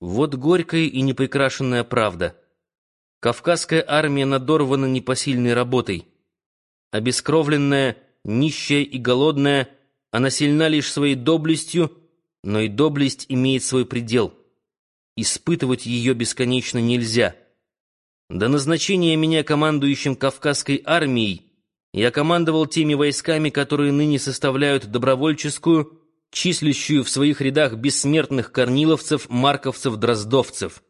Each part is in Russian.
Вот горькая и непрекрашенная правда. Кавказская армия надорвана непосильной работой. Обескровленная, нищая и голодная, она сильна лишь своей доблестью, но и доблесть имеет свой предел. Испытывать ее бесконечно нельзя. До назначения меня командующим Кавказской армией я командовал теми войсками, которые ныне составляют добровольческую, числящую в своих рядах бессмертных корниловцев, марковцев, дроздовцев.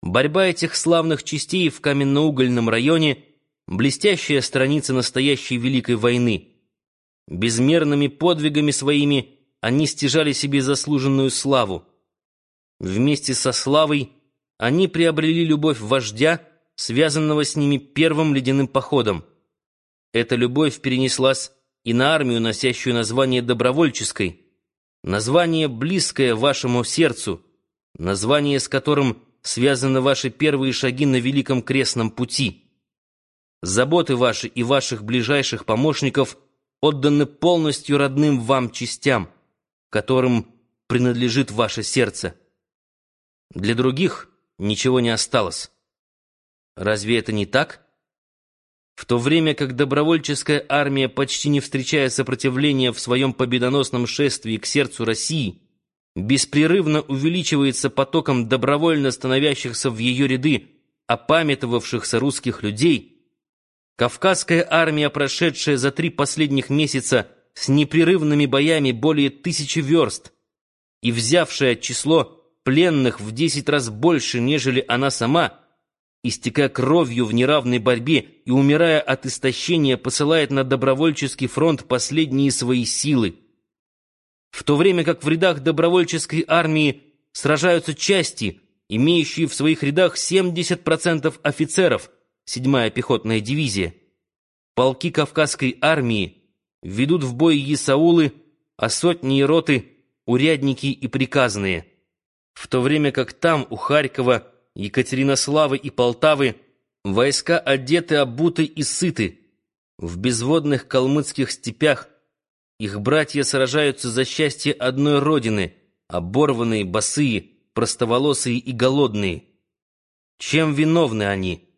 Борьба этих славных частей в каменноугольном районе — блестящая страница настоящей Великой войны. Безмерными подвигами своими они стяжали себе заслуженную славу. Вместе со славой они приобрели любовь вождя, связанного с ними первым ледяным походом. Эта любовь перенеслась и на армию, носящую название добровольческой, название близкое вашему сердцу, название, с которым связаны ваши первые шаги на великом крестном пути. Заботы ваши и ваших ближайших помощников отданы полностью родным вам частям, которым принадлежит ваше сердце. Для других ничего не осталось. Разве это не так? В то время как добровольческая армия, почти не встречая сопротивления в своем победоносном шествии к сердцу России, беспрерывно увеличивается потоком добровольно становящихся в ее ряды опамятовавшихся русских людей, Кавказская армия, прошедшая за три последних месяца с непрерывными боями более тысячи верст и взявшая число пленных в десять раз больше, нежели она сама, истекая кровью в неравной борьбе и умирая от истощения, посылает на добровольческий фронт последние свои силы. В то время как в рядах добровольческой армии сражаются части, имеющие в своих рядах 70% офицеров, 7-я пехотная дивизия, полки Кавказской армии ведут в бой Есаулы, а сотни и роты — урядники и приказные. В то время как там, у Харькова, Екатеринославы и Полтавы войска одеты, обуты и сыты. В безводных калмыцких степях их братья сражаются за счастье одной родины, оборванные, босые, простоволосые и голодные. Чем виновны они?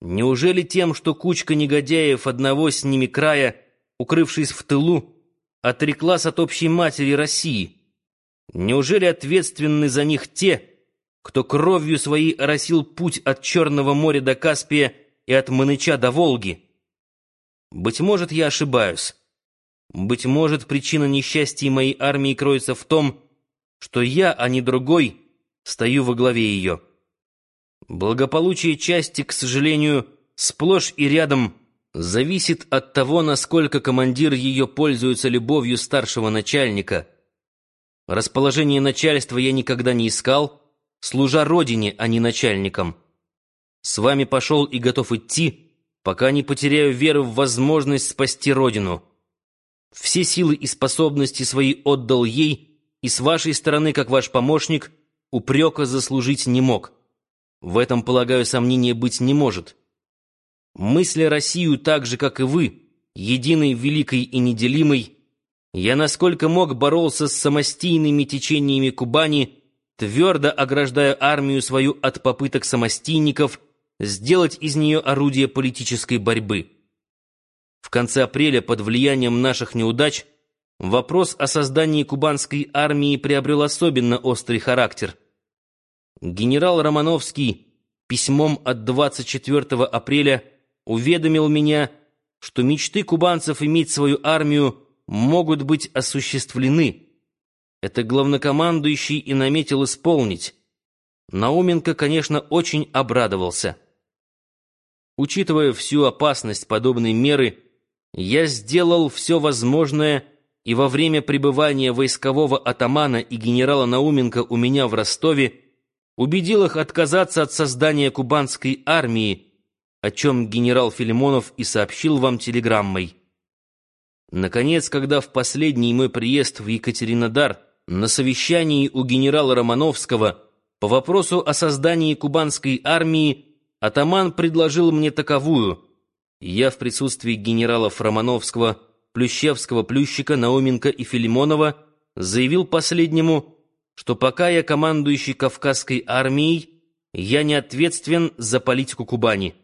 Неужели тем, что кучка негодяев одного с ними края, укрывшись в тылу, отреклась от общей матери России? Неужели ответственны за них те, кто кровью своей оросил путь от Черного моря до Каспия и от Маныча до Волги. Быть может, я ошибаюсь. Быть может, причина несчастья моей армии кроется в том, что я, а не другой, стою во главе ее. Благополучие части, к сожалению, сплошь и рядом зависит от того, насколько командир ее пользуется любовью старшего начальника. Расположение начальства я никогда не искал — служа родине, а не начальникам. С вами пошел и готов идти, пока не потеряю веры в возможность спасти родину. Все силы и способности свои отдал ей, и с вашей стороны, как ваш помощник, упрека заслужить не мог. В этом, полагаю, сомнения быть не может. Мысля Россию так же, как и вы, единой, великой и неделимой, я насколько мог боролся с самостийными течениями Кубани, твердо ограждая армию свою от попыток самостийников сделать из нее орудие политической борьбы. В конце апреля под влиянием наших неудач вопрос о создании кубанской армии приобрел особенно острый характер. Генерал Романовский письмом от 24 апреля уведомил меня, что мечты кубанцев иметь свою армию могут быть осуществлены, это главнокомандующий и наметил исполнить. Науменко, конечно, очень обрадовался. Учитывая всю опасность подобной меры, я сделал все возможное и во время пребывания войскового атамана и генерала Науменко у меня в Ростове убедил их отказаться от создания кубанской армии, о чем генерал Филимонов и сообщил вам телеграммой. Наконец, когда в последний мой приезд в Екатеринодар на совещании у генерала Романовского по вопросу о создании кубанской армии атаман предложил мне таковую. Я в присутствии генералов Романовского, Плющевского, Плющика, Науменко и Филимонова заявил последнему, что пока я командующий Кавказской армией, я не ответственен за политику Кубани.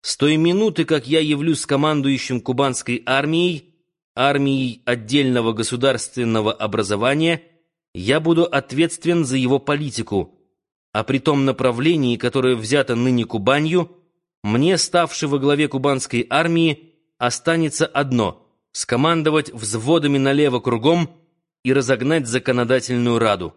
С той минуты, как я явлюсь командующим кубанской армией, армией отдельного государственного образования, я буду ответственен за его политику, а при том направлении, которое взято ныне Кубанью, мне, ставший во главе кубанской армии, останется одно — скомандовать взводами налево кругом и разогнать законодательную раду.